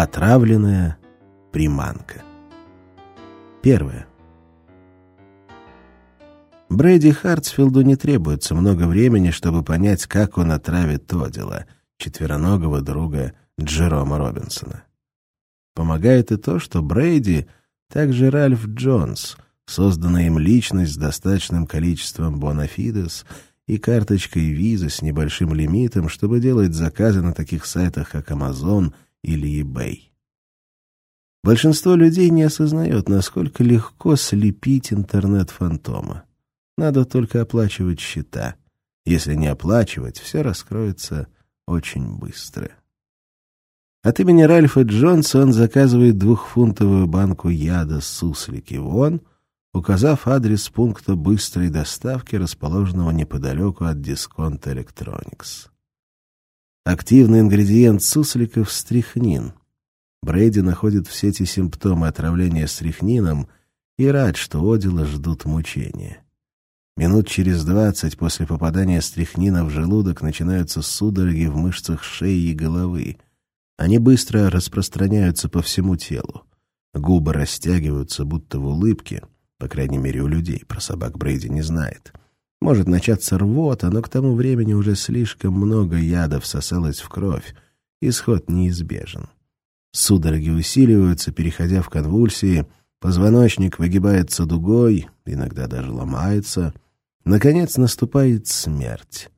Отравленная приманка. Первое. Брэди Хартсфилду не требуется много времени, чтобы понять, как он отравит Тодила, четвероногого друга Джерома Робинсона. Помогает и то, что Брейди также Ральф Джонс, созданная им личность с достаточным количеством бонафидес и карточкой визы с небольшим лимитом, чтобы делать заказы на таких сайтах, как Amazon или eBay. Большинство людей не осознает, насколько легко слепить интернет-фантома. Надо только оплачивать счета. Если не оплачивать, все раскроется очень быстро. От имени Ральфа Джонса он заказывает двухфунтовую банку яда суслики вон, указав адрес пункта быстрой доставки, расположенного неподалеку от Discount Electronics. Активный ингредиент сусликов — стрихнин. Брейди находит все эти симптомы отравления стрихнином и рад, что Одила ждут мучения. Минут через двадцать после попадания стрихнина в желудок начинаются судороги в мышцах шеи и головы. Они быстро распространяются по всему телу. Губы растягиваются, будто в улыбке, по крайней мере, у людей, про собак Брейди не знает. Может начаться рвота, но к тому времени уже слишком много яда всосалось в кровь, исход неизбежен. Судороги усиливаются, переходя в конвульсии, позвоночник выгибается дугой, иногда даже ломается. Наконец наступает смерть.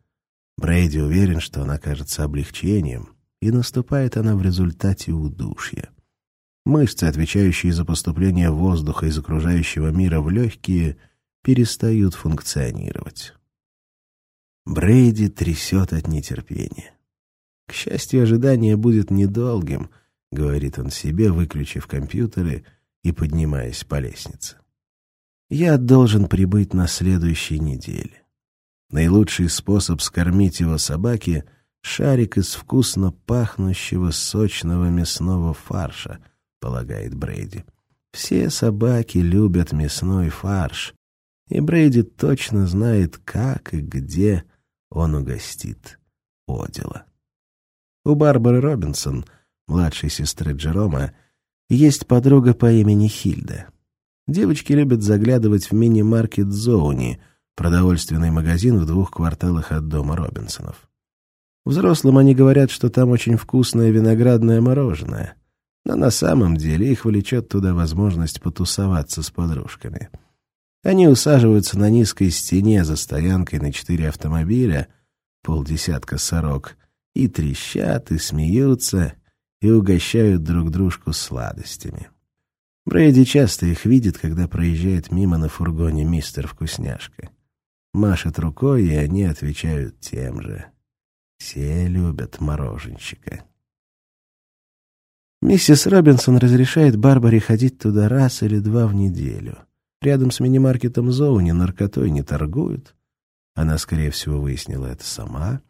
Брейди уверен, что она кажется облегчением, и наступает она в результате удушья. Мышцы, отвечающие за поступление воздуха из окружающего мира в легкие, перестают функционировать. Брейди трясет от нетерпения. К счастью, ожидание будет недолгим —— говорит он себе, выключив компьютеры и поднимаясь по лестнице. «Я должен прибыть на следующей неделе. Наилучший способ скормить его собаке — шарик из вкусно пахнущего сочного мясного фарша», — полагает Брейди. «Все собаки любят мясной фарш, и Брейди точно знает, как и где он угостит Одила». У Барбары Робинсон — младшей сестры Джерома, есть подруга по имени Хильда. Девочки любят заглядывать в мини-маркет Зоуни, продовольственный магазин в двух кварталах от дома Робинсонов. Взрослым они говорят, что там очень вкусное виноградное мороженое, но на самом деле их влечет туда возможность потусоваться с подружками. Они усаживаются на низкой стене за стоянкой на четыре автомобиля, полдесятка сорок, и трещат, и смеются, и угощают друг дружку сладостями. Брейди часто их видит, когда проезжает мимо на фургоне мистер Вкусняшка. Машет рукой, и они отвечают тем же. Все любят мороженщика. Миссис Робинсон разрешает Барбаре ходить туда раз или два в неделю. Рядом с мини-маркетом Зоуни наркотой не торгуют. Она, скорее всего, выяснила это сама,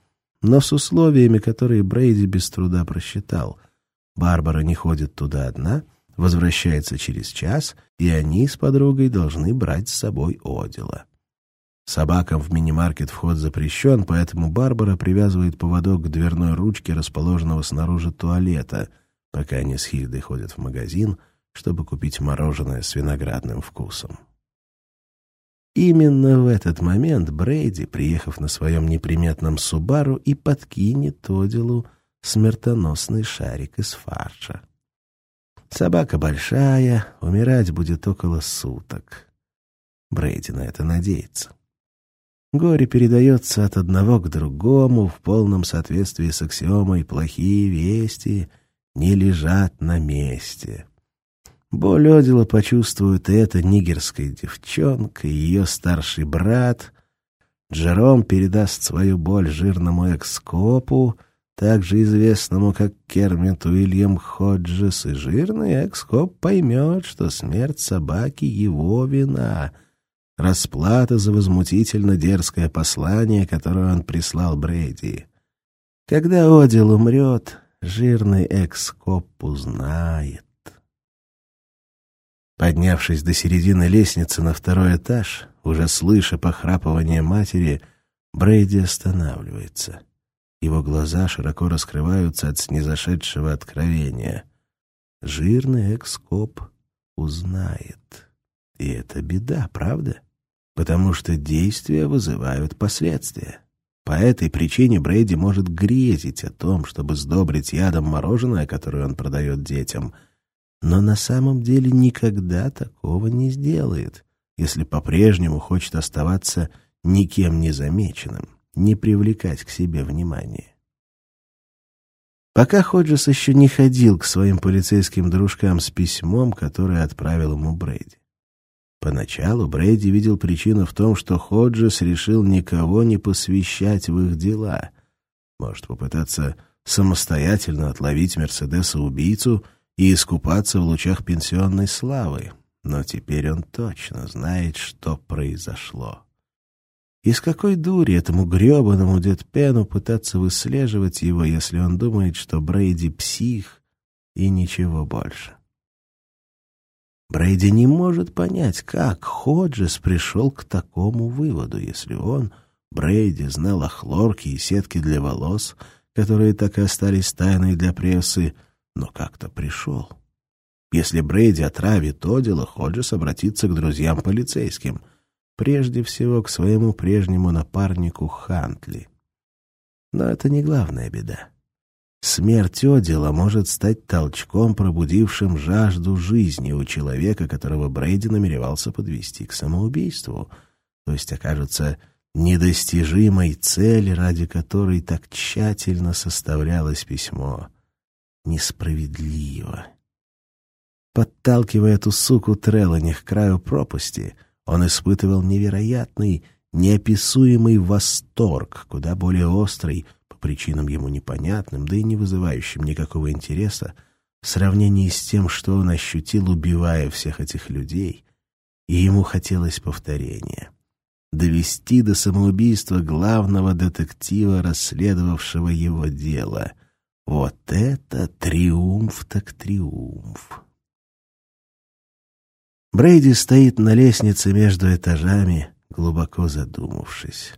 но с условиями, которые Брейди без труда просчитал — Барбара не ходит туда одна, возвращается через час, и они с подругой должны брать с собой Одила. Собакам в мини-маркет вход запрещен, поэтому Барбара привязывает поводок к дверной ручке, расположенного снаружи туалета, пока они с Хильдой ходят в магазин, чтобы купить мороженое с виноградным вкусом. Именно в этот момент Брейди, приехав на своем неприметном Субару, и подкинет Одилу смертоносный шарик из фарша. Собака большая, умирать будет около суток. Брейди на это надеется. Горе передается от одного к другому в полном соответствии с аксиомой «плохие вести не лежат на месте». Боль Одила почувствует и эта нигерская девчонка, и ее старший брат. Джером передаст свою боль жирному экскопу — также известному как Кермит Уильям Ходжес, и жирный экскоп поймет, что смерть собаки — его вина, расплата за возмутительно дерзкое послание, которое он прислал Брейди. Когда Одил умрет, жирный экскоп узнает. Поднявшись до середины лестницы на второй этаж, уже слыша похрапывание матери, Брейди останавливается — его глаза широко раскрываются от снизошедшего откровения. жирный экскоп узнает. И это беда, правда? Потому что действия вызывают последствия. По этой причине Брейди может грезить о том, чтобы сдобрить ядом мороженое, которое он продает детям, но на самом деле никогда такого не сделает, если по-прежнему хочет оставаться никем не замеченным, не привлекать к себе внимания. Пока Ходжес еще не ходил к своим полицейским дружкам с письмом, которое отправил ему Брейди. Поначалу Брейди видел причину в том, что Ходжес решил никого не посвящать в их дела. Может, попытаться самостоятельно отловить Мерседеса-убийцу и искупаться в лучах пенсионной славы. Но теперь он точно знает, что произошло. И с какой дури этому гребаному Дедпену пытаться выслеживать его, если он думает, что Брейди псих и ничего больше? Брейди не может понять, как Ходжес пришел к такому выводу, если он, Брейди, знал о хлорке и сетке для волос, которые так и остались тайной для прессы, но как-то пришел. Если Брейди отравит то дело, Ходжес обратится к друзьям полицейским — прежде всего к своему прежнему напарнику Хантли. Но это не главная беда. Смерть Одила может стать толчком, пробудившим жажду жизни у человека, которого Брейди намеревался подвести к самоубийству, то есть окажется недостижимой цели, ради которой так тщательно составлялось письмо. Несправедливо. Подталкивая эту суку Трелани к краю пропасти — он испытывал невероятный, неописуемый восторг, куда более острый, по причинам ему непонятным, да и не вызывающим никакого интереса, в сравнении с тем, что он ощутил, убивая всех этих людей, и ему хотелось повторения. Довести до самоубийства главного детектива, расследовавшего его дело. Вот это триумф так триумф! Брейди стоит на лестнице между этажами, глубоко задумавшись.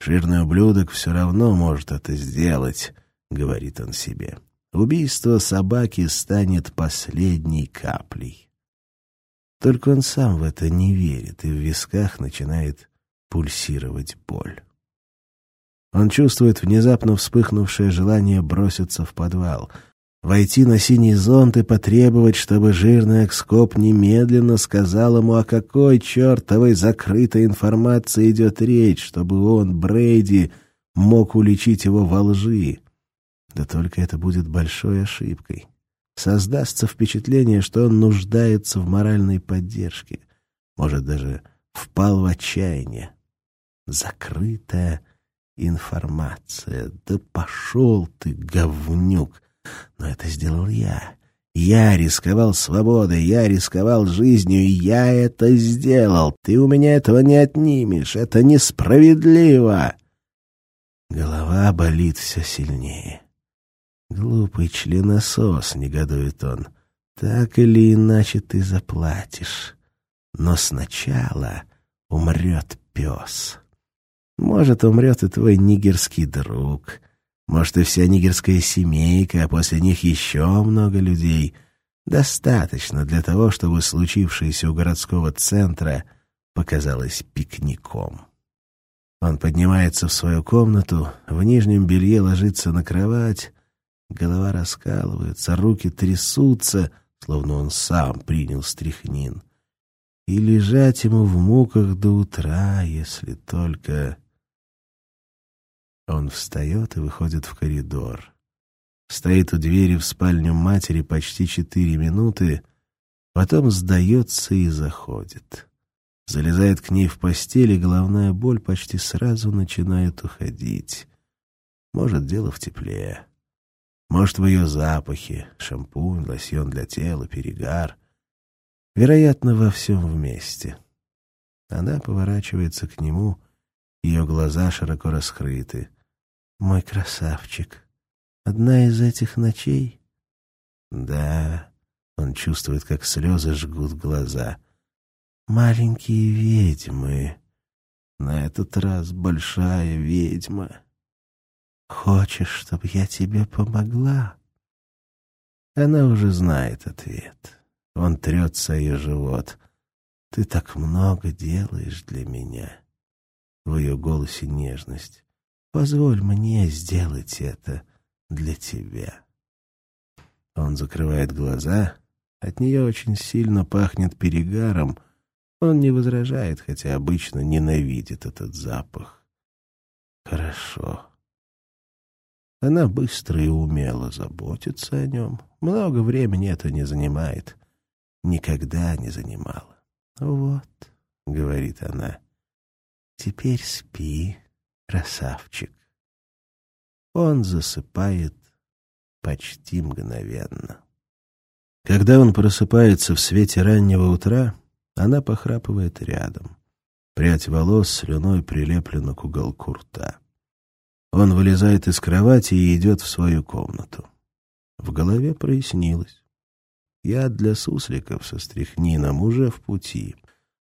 «Жирный ублюдок все равно может это сделать», — говорит он себе. «Убийство собаки станет последней каплей». Только он сам в это не верит, и в висках начинает пульсировать боль. Он чувствует внезапно вспыхнувшее желание броситься в подвал — войти на синий зонт и потребовать, чтобы жирный экскоп немедленно сказал ему, о какой чертовой закрытой информации идет речь, чтобы он, Брейди, мог уличить его во лжи. Да только это будет большой ошибкой. Создастся впечатление, что он нуждается в моральной поддержке, может, даже впал в отчаяние. Закрытая информация. Да пошел ты, говнюк! Но это сделал я. Я рисковал свободой, я рисковал жизнью, я это сделал. Ты у меня этого не отнимешь. Это несправедливо. Голова болит все сильнее. Глупый членосос, негодует он. Так или иначе ты заплатишь. Но сначала умрет пес. Может, умрет и твой нигерский друг. Может, и вся нигерская семейка, а после них еще много людей. Достаточно для того, чтобы случившееся у городского центра показалось пикником. Он поднимается в свою комнату, в нижнем белье ложится на кровать, голова раскалывается, руки трясутся, словно он сам принял стряхнин. И лежать ему в муках до утра, если только... Он встает и выходит в коридор. Стоит у двери в спальню матери почти четыре минуты, потом сдается и заходит. Залезает к ней в постель, и головная боль почти сразу начинает уходить. Может, дело в тепле. Может, в ее запахе. Шампунь, лосьон для тела, перегар. Вероятно, во всем вместе. Она поворачивается к нему, ее глаза широко раскрыты мой красавчик. Одна из этих ночей? Да, он чувствует, как слезы жгут глаза. Маленькие ведьмы. На этот раз большая ведьма. Хочешь, чтобы я тебе помогла? Она уже знает ответ. Он трется ее живот. «Ты так много делаешь для меня». В ее голосе нежность. «Позволь мне сделать это для тебя». Он закрывает глаза. От нее очень сильно пахнет перегаром. Он не возражает, хотя обычно ненавидит этот запах. Хорошо. Она быстро и умело заботится о нем. Много времени это не занимает. Никогда не занимала. «Вот», — говорит она, — «теперь спи, красавчик». Он засыпает почти мгновенно. Когда он просыпается в свете раннего утра, она похрапывает рядом. Прядь волос слюной прилеплена к уголку рта. Он вылезает из кровати и идет в свою комнату. В голове прояснилось. Яд для сусликов со стряхнином уже в пути.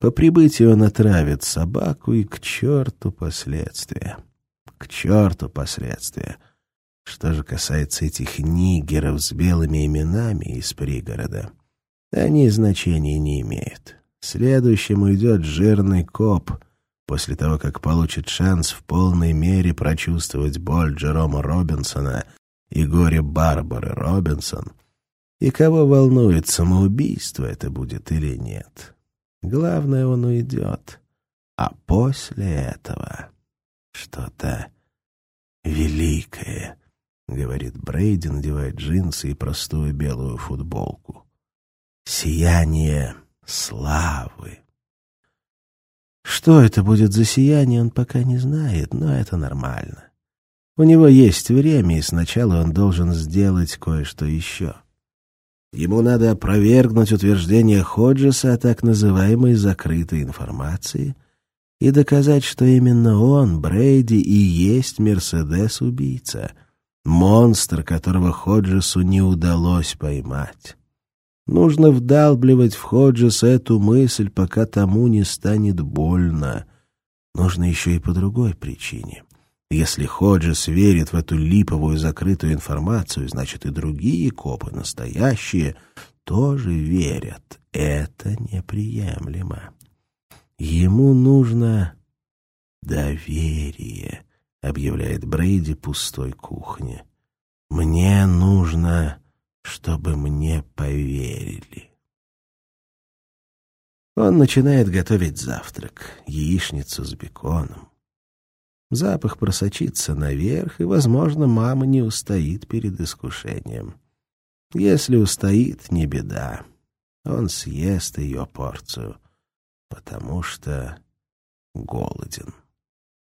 По прибытию он отравит собаку, и к черту последствия. К черту последствия. Что же касается этих нигеров с белыми именами из пригорода, они значения не имеют. Следующим уйдет жирный коп — после того, как получит шанс в полной мере прочувствовать боль Джерома Робинсона и горе Барбары Робинсон, и кого волнует, самоубийство это будет или нет. Главное, он уйдет. А после этого что-то великое, — говорит Брейди, надевая джинсы и простую белую футболку. Сияние славы. Что это будет за сияние, он пока не знает, но это нормально. У него есть время, и сначала он должен сделать кое-что еще. Ему надо опровергнуть утверждение Ходжеса о так называемой закрытой информации и доказать, что именно он, Брейди, и есть Мерседес-убийца, монстр, которого Ходжесу не удалось поймать. Нужно вдалбливать в Ходжес эту мысль, пока тому не станет больно. Нужно еще и по другой причине. Если Ходжес верит в эту липовую закрытую информацию, значит и другие копы, настоящие, тоже верят. Это неприемлемо. Ему нужно доверие, объявляет Брейди пустой кухне. Мне нужно чтобы мне поверили. Он начинает готовить завтрак, яичницу с беконом. Запах просочится наверх, и, возможно, мама не устоит перед искушением. Если устоит, не беда. Он съест ее порцию, потому что голоден.